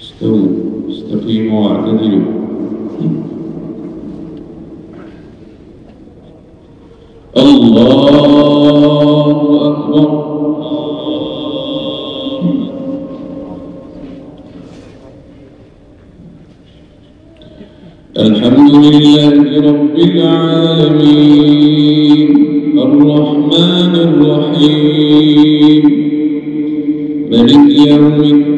استووا استقيموا واعتدلوا الله أكبر الحمد لله رب العالمين الرحمن الرحيم ملك يوم الدين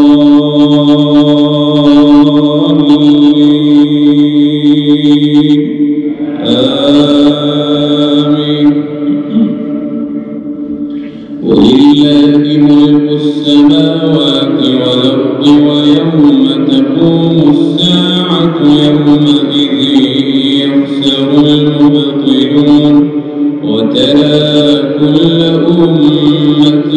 ولله ملك السماوات والأرض ويوم تقوم الساعة يومئذ يخسر المبطلون وترى كل أمة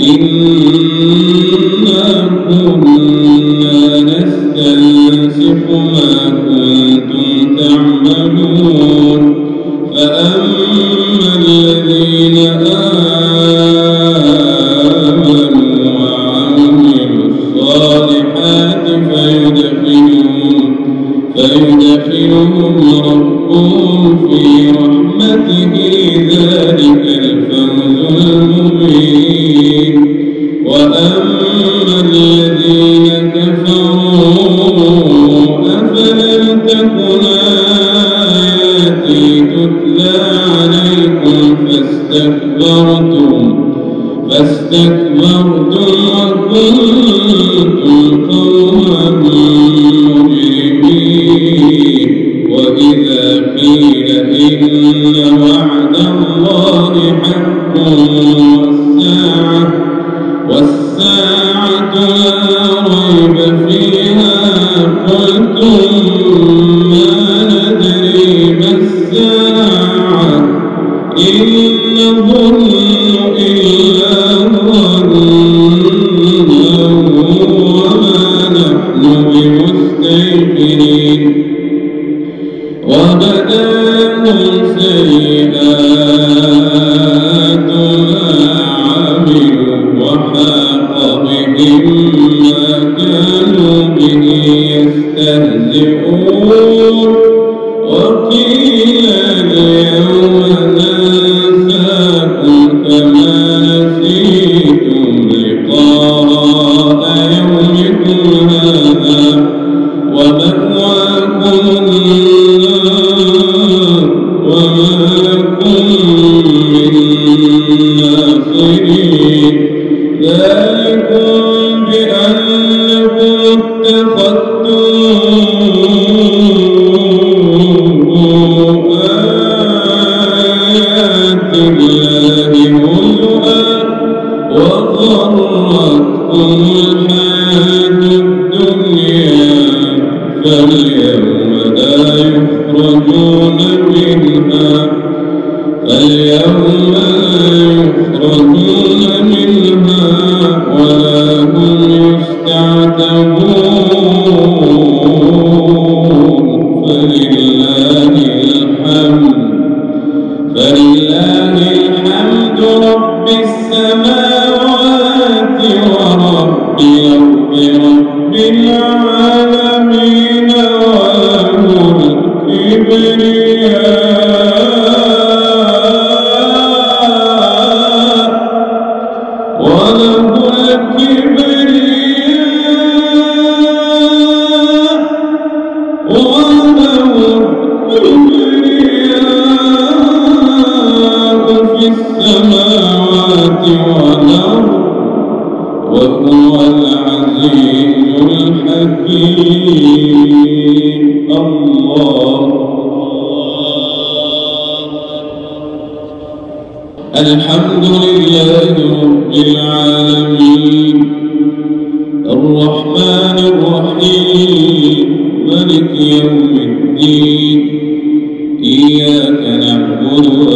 إنا كنا نستنسخ ما الصالحات فيدخلهم فيدخلهم ربهم في رحمته ذلك الفوز المبين. وأما الذين كفروا أفلم تكن آياتي تتلى عليكم فاستكبرتم فاستكبرتم وكنتم لا ريب فيها قلتم بهم ما كانوا به يستهزئون. وقيل اليوم ننساكم كما نسيتم لقاء يومكم هذا ومأواكم النار وما لكم من ناصرين. ذلكم بأنكم اتخذتم آيات الله هزؤا وغرتكم رب السماوات ورب الأرض رب العالمين الكبرياء السماوات والأرض وهو العزيز الحكيم. الله. الحمد لله رب العالمين. الرحمن الرحيم. ملك يوم الدين. إياك نعبد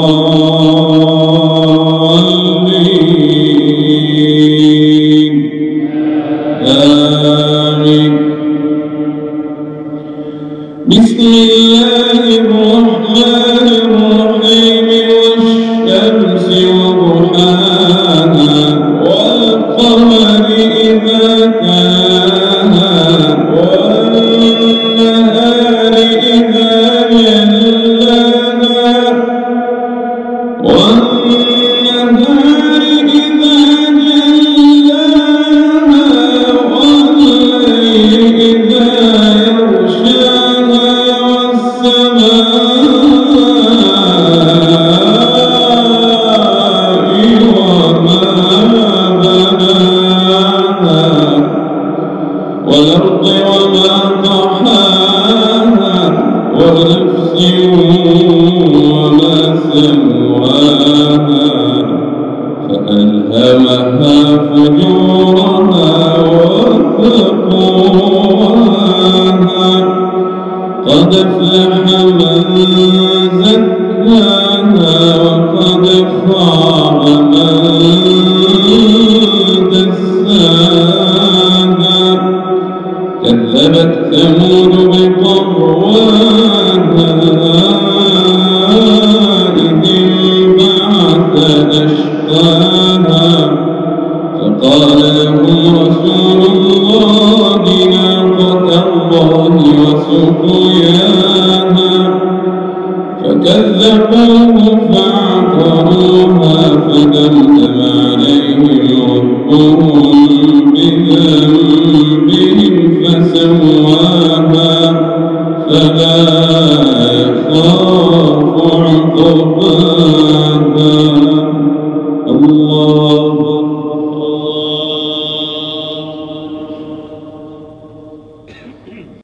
وما سواها فألهمها فجورها وتقواها قد افلح من زكاها وقد من كذبت ثمود بطغواها سقياها فكذبوه فعقروها فدمدم عليهم ربهم بذنبهم فسواها. فلا